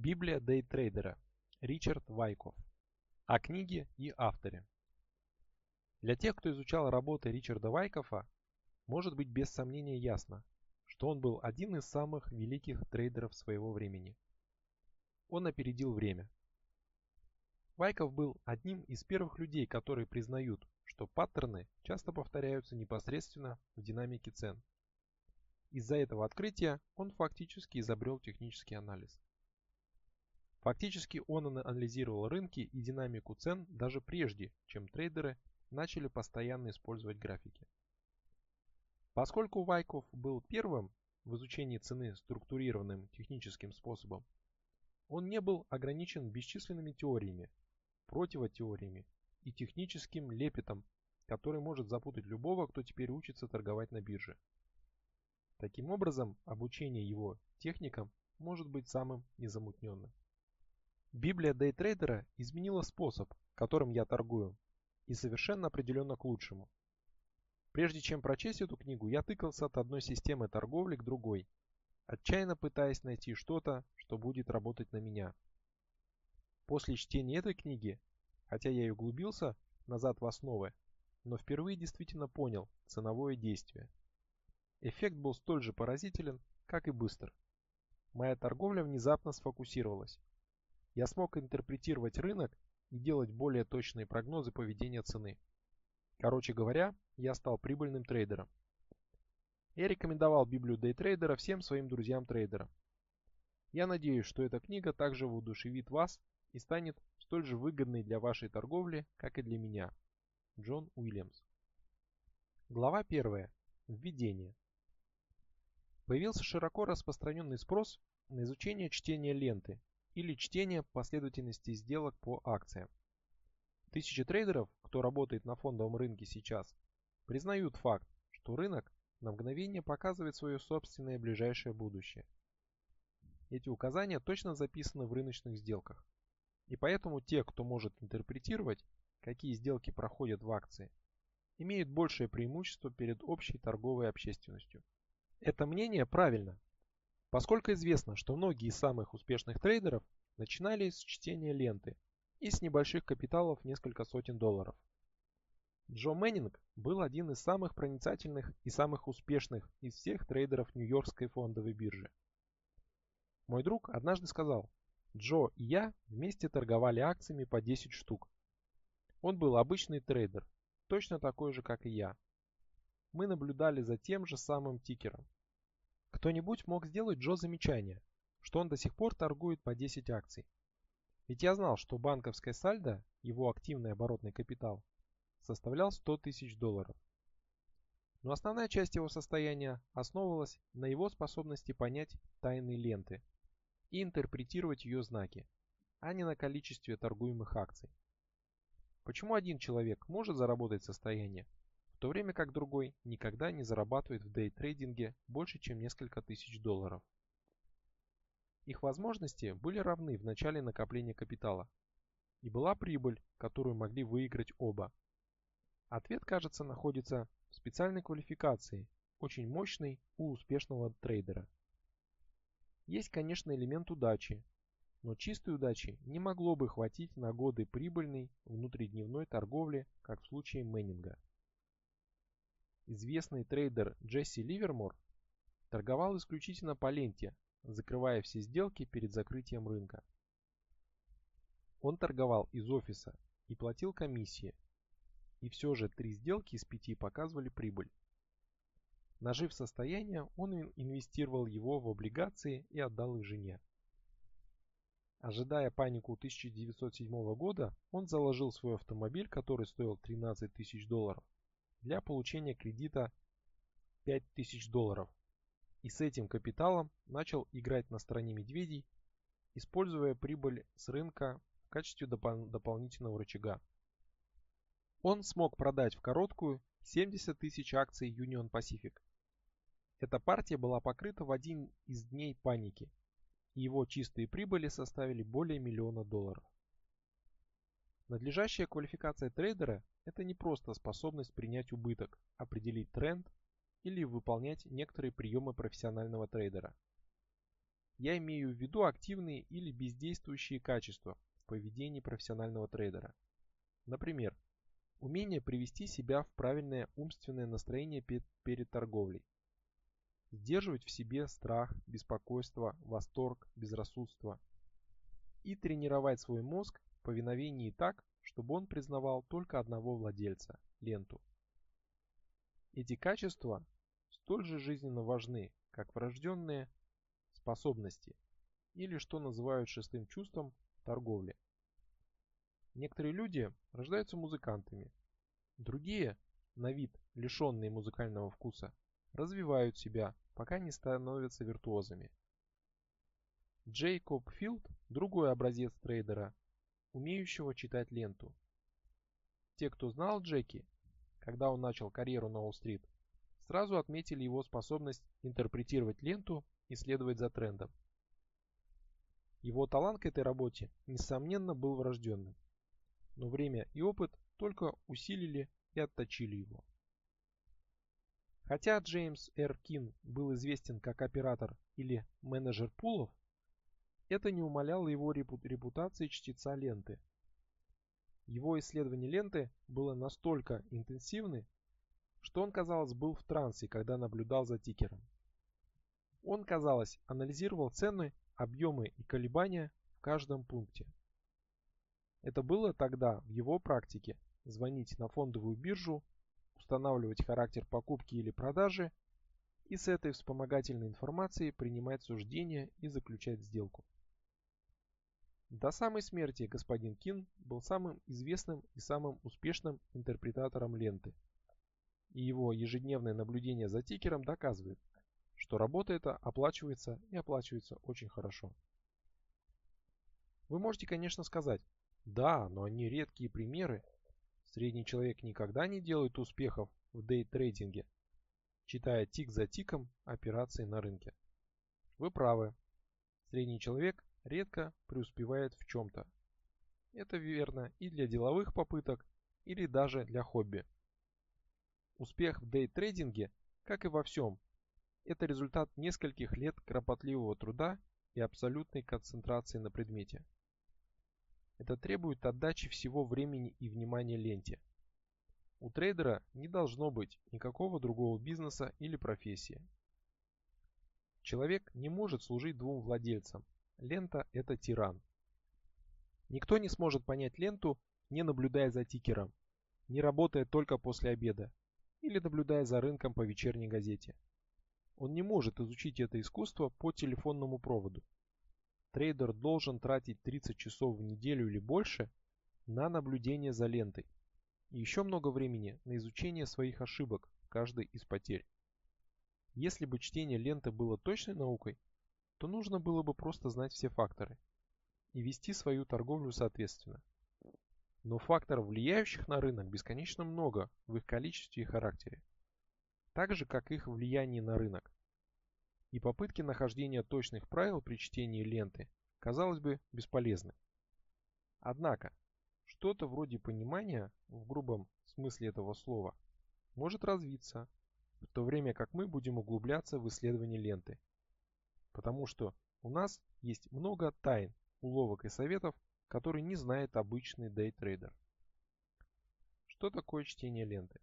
Библия дейтрейдера. Ричард Вайков. О книге и авторе. Для тех, кто изучал работы Ричарда Вайкофа, может быть без сомнения ясно, что он был один из самых великих трейдеров своего времени. Он опередил время. Вайков был одним из первых людей, которые признают, что паттерны часто повторяются непосредственно в динамике цен. Из-за этого открытия он фактически изобрел технический анализ. Фактически он анализировал рынки и динамику цен даже прежде, чем трейдеры начали постоянно использовать графики. Поскольку Вайков был первым в изучении цены структурированным техническим способом, он не был ограничен бесчисленными теориями, противотеориями и техническим лепетом, который может запутать любого, кто теперь учится торговать на бирже. Таким образом, обучение его техникам может быть самым незамутненным. Библия дейтрейдера изменила способ, которым я торгую, и совершенно определенно к лучшему. Прежде чем прочесть эту книгу, я тыкался от одной системы торговли к другой, отчаянно пытаясь найти что-то, что будет работать на меня. После чтения этой книги, хотя я и углубился назад в основы, но впервые действительно понял ценовое действие. Эффект был столь же поразителен, как и быстр. Моя торговля внезапно сфокусировалась я смог интерпретировать рынок и делать более точные прогнозы поведения цены. Короче говоря, я стал прибыльным трейдером. Я рекомендовал Библию дейтрейдера всем своим друзьям-трейдерам. Я надеюсь, что эта книга также воодушевит вас и станет столь же выгодной для вашей торговли, как и для меня. Джон Уильямс. Глава 1. Введение. Появился широко распространенный спрос на изучение чтения ленты или чтение последовательности сделок по акциям. Тысячи трейдеров, кто работает на фондовом рынке сейчас, признают факт, что рынок на мгновение показывает свое собственное ближайшее будущее. Эти указания точно записаны в рыночных сделках. И поэтому те, кто может интерпретировать, какие сделки проходят в акции, имеют большее преимущество перед общей торговой общественностью. Это мнение правильно, Поскольку известно, что многие из самых успешных трейдеров начинали с чтения ленты и с небольших капиталов несколько сотен долларов. Джо Мэннинг был один из самых проницательных и самых успешных из всех трейдеров Нью-Йоркской фондовой биржи. Мой друг однажды сказал, Джо и я вместе торговали акциями по 10 штук. Он был обычный трейдер, точно такой же, как и я. Мы наблюдали за тем же самым тикером, кто-нибудь мог сделать Джо замечание, что он до сих пор торгует по 10 акций. Ведь я знал, что банковская сальдо, его активный оборотный капитал, составлял 100 тысяч долларов. Но основная часть его состояния основывалась на его способности понять тайные ленты и интерпретировать ее знаки, а не на количестве торгуемых акций. Почему один человек может заработать состояние, в то время как другой никогда не зарабатывает в дейтрейдинге больше, чем несколько тысяч долларов. Их возможности были равны в начале накопления капитала, и была прибыль, которую могли выиграть оба. Ответ, кажется, находится в специальной квалификации, очень мощной у успешного трейдера. Есть, конечно, элемент удачи, но чистой удачи не могло бы хватить на годы прибыльной внутридневной торговли, как в случае Мэннинга. Известный трейдер Джесси Ливермор торговал исключительно по ленте, закрывая все сделки перед закрытием рынка. Он торговал из офиса и платил комиссии, и все же три сделки из пяти показывали прибыль. Нажив состояние, он инвестировал его в облигации и отдал их жене. Ожидая панику 1907 года, он заложил свой автомобиль, который стоил 13 тысяч долларов, для получения кредита 5000 долларов и с этим капиталом начал играть на стороне медведей, используя прибыль с рынка в качестве доп дополнительного рычага. Он смог продать в короткую 70 тысяч акций Union Pacific. Эта партия была покрыта в один из дней паники, и его чистые прибыли составили более миллиона долларов. Надлежащая квалификация трейдера – это не просто способность принять убыток, определить тренд или выполнять некоторые приемы профессионального трейдера. я имею в виду активные или бездействующие качества в поведении профессионального трейдера. Например, умение привести себя в правильное умственное настроение перед торговлей. Сдерживать в себе страх, беспокойство, восторг, безрассудство. И тренировать свой мозг повиновении так, чтобы он признавал только одного владельца – ленту. Эти качества столь же жизненно важны, как врожденные способности или что называют шестым чувством торговли. Некоторые люди рождаются музыкантами, другие, на вид лишенные музыкального вкуса, развивают себя, пока не становятся виртуозами. Джейкоб Филд – другой образец трейдера, умеющего читать ленту. Те, кто знал Джеки, когда он начал карьеру на Уолл-стрит, сразу отметили его способность интерпретировать ленту и следовать за трендом. Его талант к этой работе, несомненно, был врожденным, но время и опыт только усилили и отточили его. Хотя Джеймс Р. Кин был известен как оператор или менеджер пулов, это не умаляло его репутации чтеца ленты. Его исследование ленты было настолько интенсивны, что он, казалось, был в трансе, когда наблюдал за тикером. Он, казалось, анализировал цены, объемы и колебания в каждом пункте. Это было тогда в его практике звонить на фондовую биржу, устанавливать характер покупки или продажи и с этой вспомогательной информацией принимать суждения и заключать сделку. До самой смерти господин Кин был самым известным и самым успешным интерпретатором ленты. И его ежедневное наблюдение за тикером доказывает, что работа эта оплачивается и оплачивается очень хорошо. Вы можете, конечно, сказать, да, но они редкие примеры. Средний человек никогда не делает успехов в дейтрейдинге, читая тик за тиком операции на рынке. Вы правы. Средний человек редко преуспевает в чем-то. Это верно и для деловых попыток, или даже для хобби. Успех в дейтрейдинге, как и во всем, это результат нескольких лет кропотливого труда и абсолютной концентрации на предмете. Это требует отдачи всего времени и внимания ленте. У трейдера не должно быть никакого другого бизнеса или профессии. Человек не может служить двум владельцам, Лента – это тиран. Никто не сможет понять ленту, не наблюдая за тикером, не работая только после обеда или наблюдая за рынком по вечерней газете. Он не может изучить это искусство по телефонному проводу. Трейдер должен тратить 30 часов в неделю или больше на наблюдение за лентой и еще много времени на изучение своих ошибок каждой из потерь. Если бы чтение ленты было точной наукой, то нужно было бы просто знать все факторы и вести свою торговлю соответственно. Но факторов, влияющих на рынок, бесконечно много в их количестве и характере, так же как их влияние на рынок. И попытки нахождения точных правил при чтении ленты, казалось бы, бесполезны. Однако, что-то вроде понимания, в грубом смысле этого слова, может развиться, в то время как мы будем углубляться в исследование ленты потому что у нас есть много тайн, уловок и советов, которые не знает обычный дейтрейдер. Что такое чтение ленты?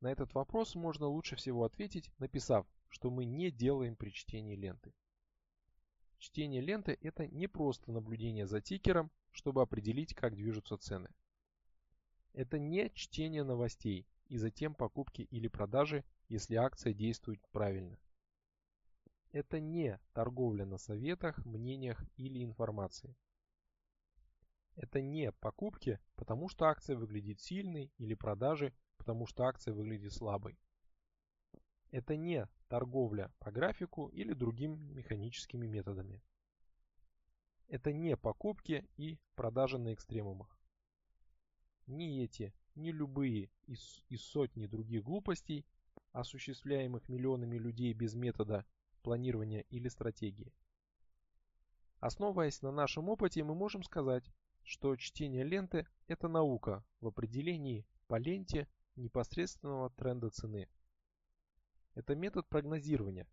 На этот вопрос можно лучше всего ответить, написав, что мы не делаем при чтении ленты. Чтение ленты – это не просто наблюдение за тикером, чтобы определить, как движутся цены. Это не чтение новостей и затем покупки или продажи, если акция действует правильно. Это не торговля на советах, мнениях или информации. Это не покупки, потому что акция выглядит сильной или продажи, потому что акция выглядит слабой. Это не торговля по графику или другими механическими методами. Это не покупки и продажи на экстремумах. Ни эти, ни любые из, из сотни других глупостей, осуществляемых миллионами людей без метода планирования или стратегии. Основываясь на нашем опыте, мы можем сказать, что чтение ленты – это наука в определении по ленте непосредственного тренда цены. Это метод прогнозирования,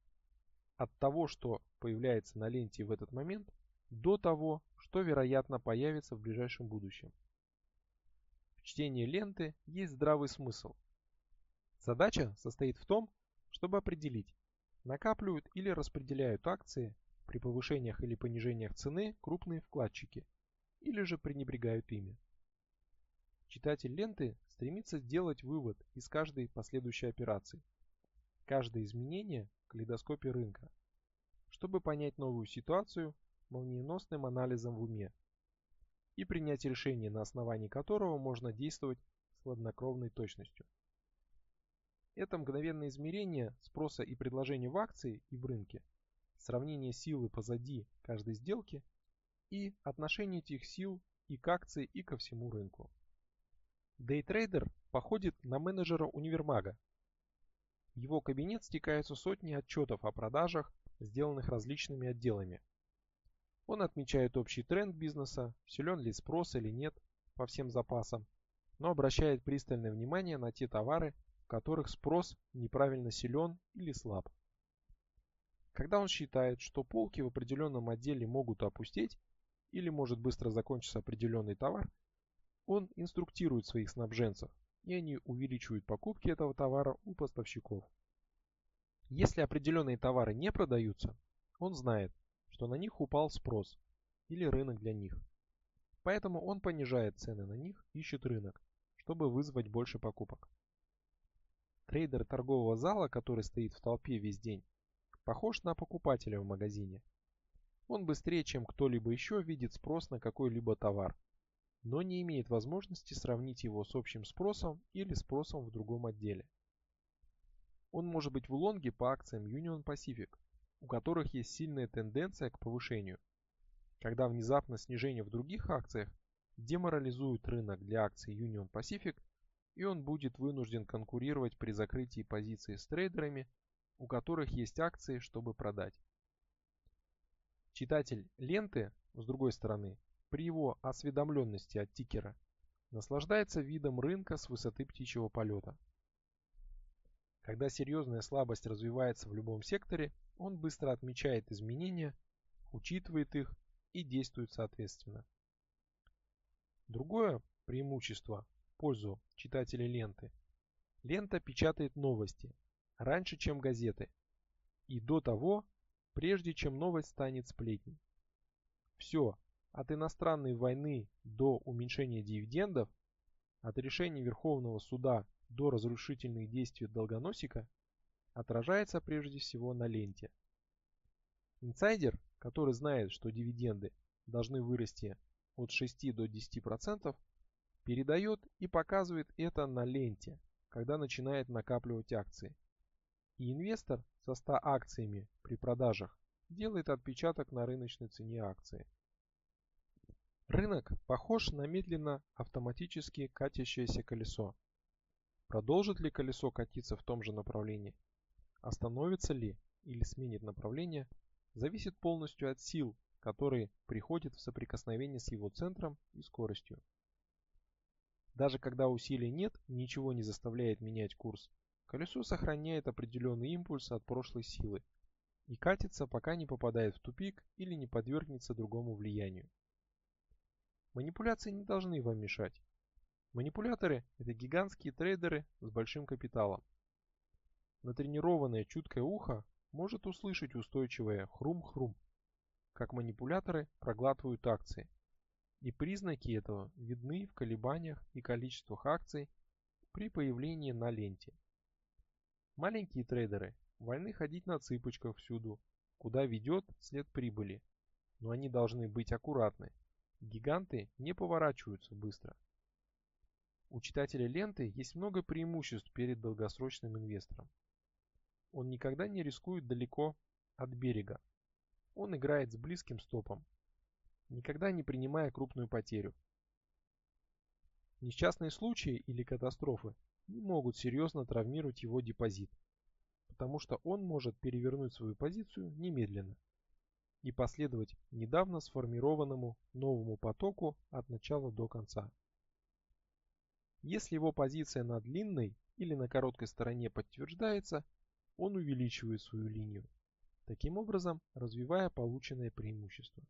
от того, что появляется на ленте в этот момент, до того, что вероятно появится в ближайшем будущем. В чтении ленты есть здравый смысл. Задача состоит в том, чтобы определить, накапливают или распределяют акции при повышениях или понижениях цены крупные вкладчики, или же пренебрегают ими. Читатель ленты стремится сделать вывод из каждой последующей операции, каждое изменение в калейдоскопе рынка, чтобы понять новую ситуацию молниеносным анализом в уме и принять решение, на основании которого можно действовать с хладнокровной точностью. Это мгновенное измерение спроса и предложения в акции и в рынке, сравнение силы позади каждой сделки и отношение этих сил и к акции, и ко всему рынку. Дейтрейдер походит на менеджера универмага. В его кабинет стекаются сотни отчетов о продажах, сделанных различными отделами. Он отмечает общий тренд бизнеса, силен ли спрос или нет по всем запасам, но обращает пристальное внимание на те товары, в которых спрос неправильно силен или слаб. Когда он считает, что полки в определенном отделе могут опустеть или может быстро закончиться определенный товар, он инструктирует своих снабженцев, и они увеличивают покупки этого товара у поставщиков. Если определенные товары не продаются, он знает, что на них упал спрос или рынок для них. Поэтому он понижает цены на них, ищет рынок, чтобы вызвать больше покупок. Трейдер торгового зала, который стоит в толпе весь день, похож на покупателя в магазине. Он быстрее, чем кто-либо еще, видит спрос на какой-либо товар, но не имеет возможности сравнить его с общим спросом или спросом в другом отделе. Он может быть в лонге по акциям Union Pacific, у которых есть сильная тенденция к повышению, когда внезапно снижение в других акциях деморализует рынок для акций Union Pacific и он будет вынужден конкурировать при закрытии позиции с трейдерами, у которых есть акции, чтобы продать. Читатель ленты, с другой стороны, при его осведомленности от тикера, наслаждается видом рынка с высоты птичьего полета. Когда серьезная слабость развивается в любом секторе, он быстро отмечает изменения, учитывает их и действует соответственно. Другое преимущество пользу читателей ленты. Лента печатает новости раньше, чем газеты, и до того, прежде чем новость станет сплетней. Все, от иностранной войны до уменьшения дивидендов, от решения Верховного суда до разрушительных действий долгоносика, отражается прежде всего на ленте. Инсайдер, который знает, что дивиденды должны вырасти от 6 до 10%, передает и показывает это на ленте, когда начинает накапливать акции. И инвестор со 100 акциями при продажах делает отпечаток на рыночной цене акции. Рынок похож на медленно автоматически катящееся колесо. Продолжит ли колесо катиться в том же направлении? Остановится ли или сменит направление, зависит полностью от сил, которые приходят в соприкосновение с его центром и скоростью. Даже когда усилий нет ничего не заставляет менять курс, колесо сохраняет определенный импульс от прошлой силы и катится, пока не попадает в тупик или не подвергнется другому влиянию. Манипуляции не должны вам мешать. Манипуляторы – это гигантские трейдеры с большим капиталом. Натренированное чуткое ухо может услышать устойчивое хрум-хрум, как манипуляторы проглатывают акции, и признаки этого видны в колебаниях и количествах акций при появлении на ленте. Маленькие трейдеры вольны ходить на цыпочках всюду, куда ведет след прибыли, но они должны быть аккуратны. Гиганты не поворачиваются быстро. У читателя ленты есть много преимуществ перед долгосрочным инвестором. Он никогда не рискует далеко от берега. Он играет с близким стопом, никогда не принимая крупную потерю. Несчастные случаи или катастрофы не могут серьезно травмировать его депозит, потому что он может перевернуть свою позицию немедленно и последовать недавно сформированному новому потоку от начала до конца. Если его позиция на длинной или на короткой стороне подтверждается, он увеличивает свою линию. таким образом развивая полученное преимущество.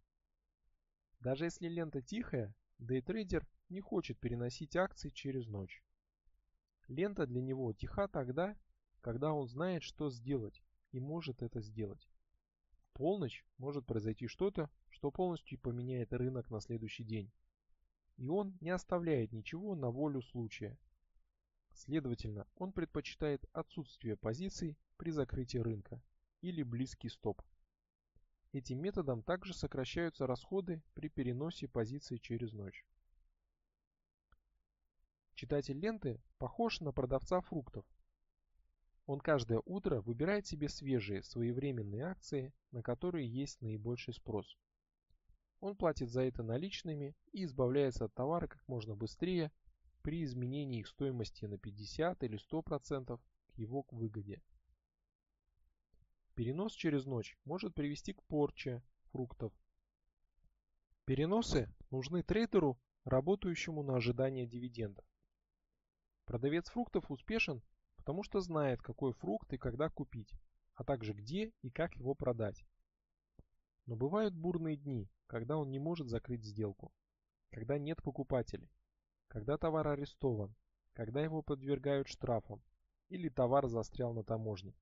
Даже если лента тихая, дейтрейдер не хочет переносить акции через ночь. Лента для него тиха тогда, когда он знает, что сделать и может это сделать. В полночь может произойти что-то, что полностью поменяет рынок на следующий день. И он не оставляет ничего на волю случая. Следовательно, он предпочитает отсутствие позиций при закрытии рынка или близкий стоп. Этим методом также сокращаются расходы при переносе позиций через ночь. Читатель ленты похож на продавца фруктов. Он каждое утро выбирает себе свежие, своевременные акции, на которые есть наибольший спрос. Он платит за это наличными и избавляется от товара как можно быстрее при изменении их стоимости на 50 или 100% к его выгоде. Перенос через ночь может привести к порче фруктов. Переносы нужны трейдеру, работающему на ожидание дивидендов. Продавец фруктов успешен, потому что знает, какой фрукт и когда купить, а также где и как его продать. Но бывают бурные дни, когда он не может закрыть сделку, когда нет покупателей, когда товар арестован, когда его подвергают штрафам или товар застрял на таможне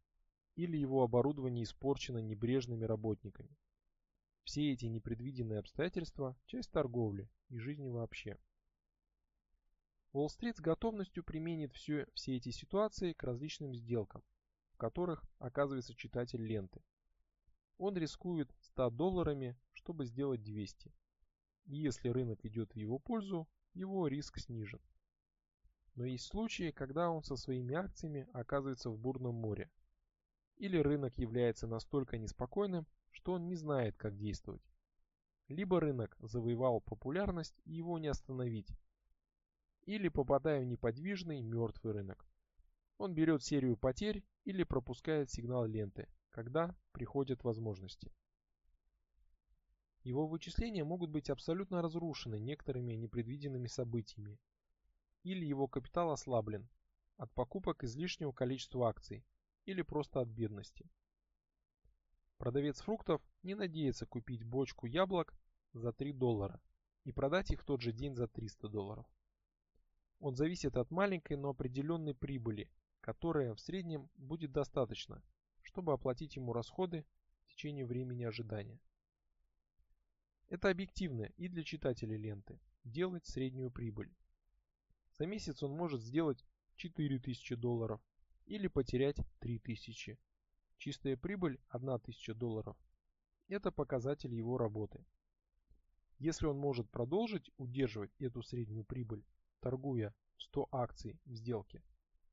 или его оборудование испорчено небрежными работниками. Все эти непредвиденные обстоятельства – часть торговли и жизни вообще. Уолл-стрит с готовностью применит все, все эти ситуации к различным сделкам, в которых оказывается читатель ленты. Он рискует 100 долларами, чтобы сделать 200. И если рынок идет в его пользу, его риск снижен. Но есть случаи, когда он со своими акциями оказывается в бурном море, или рынок является настолько неспокойным, что он не знает, как действовать. Либо рынок завоевал популярность и его не остановить, или попадая в неподвижный мертвый рынок. Он берет серию потерь или пропускает сигнал ленты, когда приходят возможности. Его вычисления могут быть абсолютно разрушены некоторыми непредвиденными событиями, или его капитал ослаблен от покупок излишнего количества акций, или просто от бедности. Продавец фруктов не надеется купить бочку яблок за 3 доллара и продать их в тот же день за 300 долларов. Он зависит от маленькой, но определенной прибыли, которая в среднем будет достаточно, чтобы оплатить ему расходы в течение времени ожидания. Это объективно и для читателей ленты – делать среднюю прибыль. За месяц он может сделать 4000 долларов, или потерять 3000. Чистая прибыль 1000 долларов. Это показатель его работы. Если он может продолжить удерживать эту среднюю прибыль, торгуя 100 акций в сделке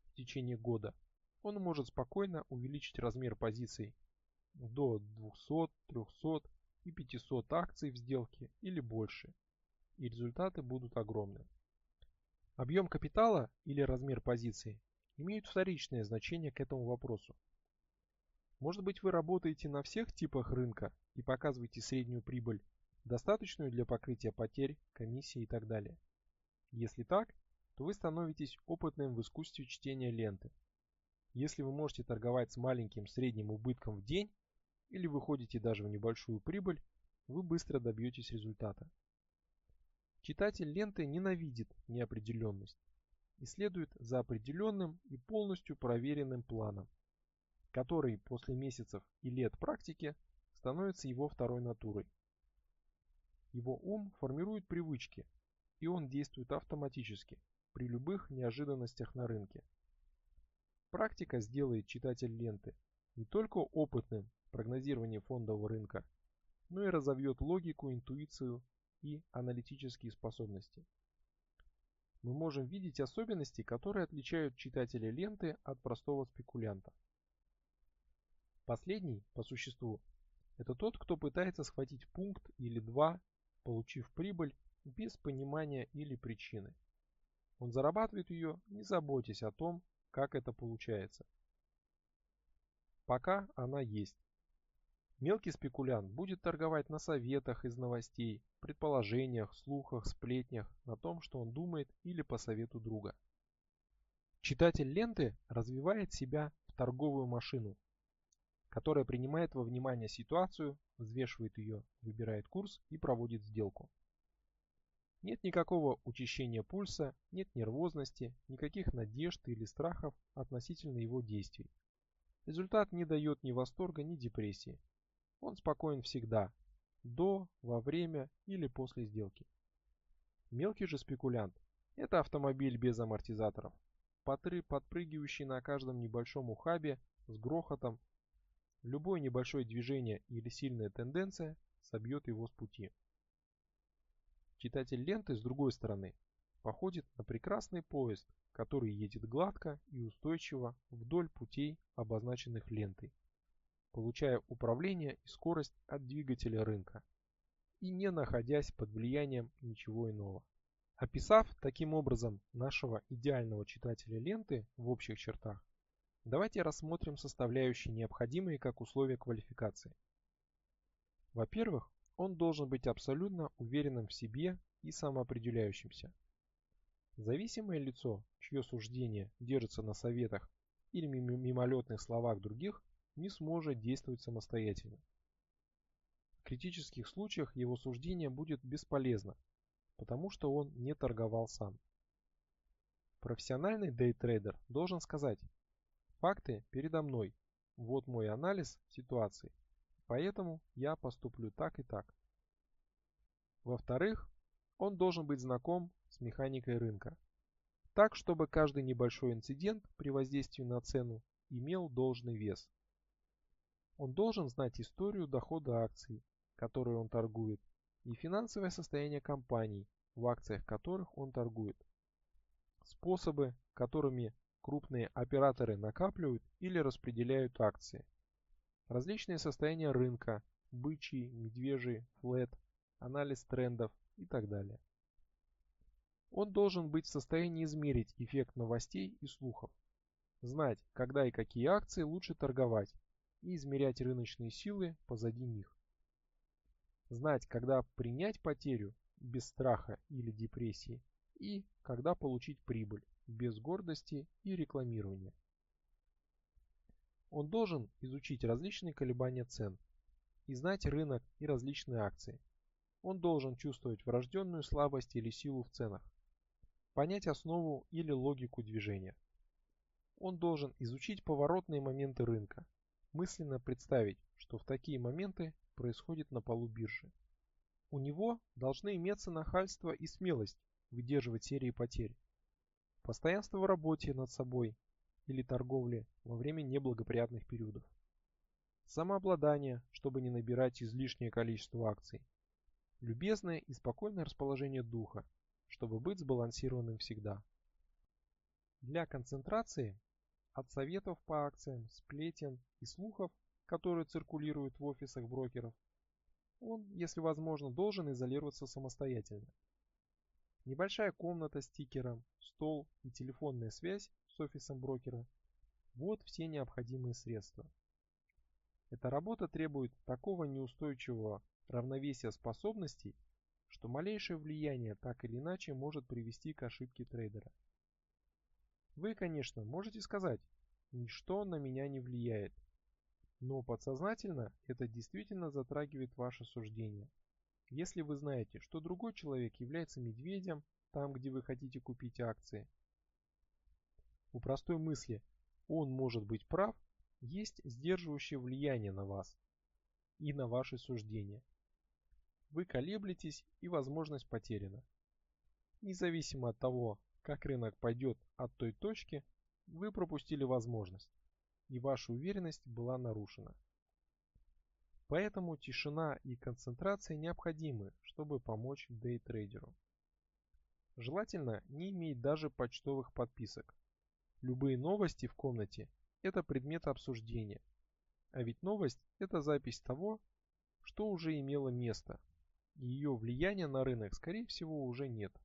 в течение года, он может спокойно увеличить размер позиций до 200, 300 и 500 акций в сделке или больше, и результаты будут огромны. Объем капитала или размер позиции имеют вторичное значение к этому вопросу. Может быть вы работаете на всех типах рынка и показываете среднюю прибыль, достаточную для покрытия потерь, комиссий и так далее. Если так, то вы становитесь опытным в искусстве чтения ленты. Если вы можете торговать с маленьким средним убытком в день или выходите даже в небольшую прибыль, вы быстро добьетесь результата. Читатель ленты ненавидит неопределенность и следует за определенным и полностью проверенным планом, который после месяцев и лет практики становится его второй натурой. Его ум формирует привычки, и он действует автоматически при любых неожиданностях на рынке. Практика сделает читатель ленты не только опытным в прогнозировании фондового рынка, но и разовьет логику, интуицию и аналитические способности мы можем видеть особенности, которые отличают читателя ленты от простого спекулянта. Последний, по существу, это тот, кто пытается схватить пункт или два, получив прибыль без понимания или причины. Он зарабатывает ее, не заботясь о том, как это получается. Пока она есть. Мелкий спекулянт будет торговать на советах из новостей, предположениях, слухах, сплетнях, на том, что он думает или по совету друга. Читатель ленты развивает себя в торговую машину. которая принимает во внимание ситуацию, взвешивает ее, выбирает курс и проводит сделку. Нет никакого учащения пульса, нет нервозности, никаких надежд или страхов относительно его действий. Результат не дает ни восторга, ни депрессии. Он спокоен всегда, до, во время или после сделки. Мелкий же спекулянт – это автомобиль без амортизаторов, подпрыгивающий на каждом небольшом ухабе с грохотом. Любое небольшое движение или сильная тенденция собьет его с пути. Читатель ленты, с другой стороны, походит на прекрасный поезд, который едет гладко и устойчиво вдоль путей, обозначенных лентой, получая управление и скорость от двигателя рынка и не находясь под влиянием ничего иного. Описав таким образом нашего идеального читателя ленты в общих чертах, давайте рассмотрим составляющие, необходимые как условия квалификации. Во-первых, он должен быть абсолютно уверенным в себе и самоопределяющимся. Зависимое лицо, чье суждение держится на советах или мимолетных словах других, не сможет действовать самостоятельно. В критических случаях его суждение будет бесполезно, потому что он не торговал сам. Профессиональный дейтрейдер должен сказать, факты передо мной, вот мой анализ ситуации, Поэтому я поступлю так и так. Во-вторых, он должен быть знаком с механикой рынка. Так, чтобы каждый небольшой инцидент при воздействии на цену имел должный вес. Он должен знать историю дохода акций, которые он торгует, и финансовое состояние компаний, в акциях которых он торгует. Способы, которыми крупные операторы накапливают или распределяют акции – различные состояния рынка, бычий, медвежий, флет, анализ трендов и так далее. Он должен быть в состоянии измерить эффект новостей и слухов, знать, когда и какие акции лучше торговать и измерять рыночные силы позади них. Знать, когда принять потерю без страха или депрессии и когда получить прибыль без гордости и рекламирования. Он должен изучить различные колебания цен и знать рынок и различные акции. Он должен чувствовать врожденную слабость или силу в ценах, понять основу или логику движения. Он должен изучить поворотные моменты рынка, мысленно представить, что в такие моменты происходит на полу биржи. У него должны иметься нахальство и смелость выдерживать серии потерь, постоянство в работе над собой или торговли во время неблагоприятных периодов. Самообладание, чтобы не набирать излишнее количество акций. Любезное и спокойное расположение духа, чтобы быть сбалансированным всегда. Для концентрации от советов по акциям, сплетен и слухов, которые циркулируют в офисах брокеров, он, если возможно, должен изолироваться самостоятельно. Небольшая комната с стикером, стол и телефонная связь с офисом брокера – вот все необходимые средства. Эта работа требует такого неустойчивого равновесия способностей, что малейшее влияние так или иначе может привести к ошибке трейдера. Вы, конечно, можете сказать, ничто на меня не влияет, но подсознательно это действительно затрагивает ваше суждение. Если вы знаете, что другой человек является медведем там, где вы хотите купить акции, у простой мысли «он может быть прав» есть сдерживающее влияние на вас и на ваши суждения. Вы колеблетесь и возможность потеряна. Независимо от того, как рынок пойдет от той точки, вы пропустили возможность, и ваша уверенность была нарушена. Поэтому тишина и концентрация необходимы, чтобы помочь дейтрейдеру. Желательно не иметь даже почтовых подписок, Любые новости в комнате – это предмет обсуждения. А ведь новость – это запись того, что уже имело место, и ее влияния на рынок, скорее всего, уже нет.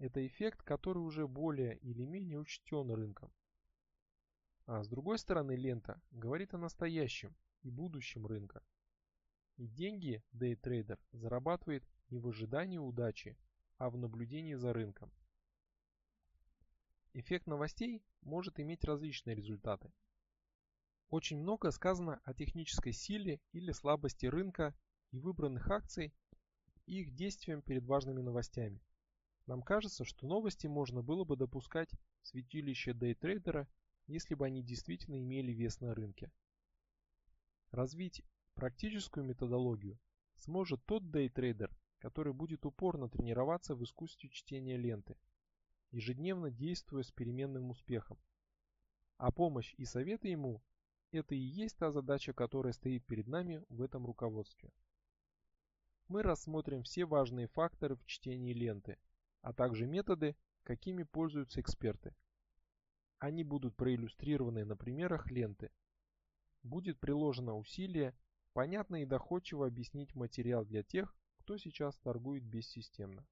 Это эффект, который уже более или менее учтен рынком. А с другой стороны лента говорит о настоящем и будущем рынка. И деньги дейтрейдер зарабатывает не в ожидании удачи, а в наблюдении за рынком. Эффект новостей может иметь различные результаты. Очень много сказано о технической силе или слабости рынка и выбранных акций и их действиям перед важными новостями. Нам кажется, что новости можно было бы допускать в святилище дейтрейдера, если бы они действительно имели вес на рынке. Развить практическую методологию сможет тот дейтрейдер, который будет упорно тренироваться в искусстве чтения ленты, ежедневно действуя с переменным успехом. А помощь и советы ему – это и есть та задача, которая стоит перед нами в этом руководстве. Мы рассмотрим все важные факторы в чтении ленты, а также методы, какими пользуются эксперты. Они будут проиллюстрированы на примерах ленты. Будет приложено усилие понятно и доходчиво объяснить материал для тех, кто сейчас торгует бессистемно.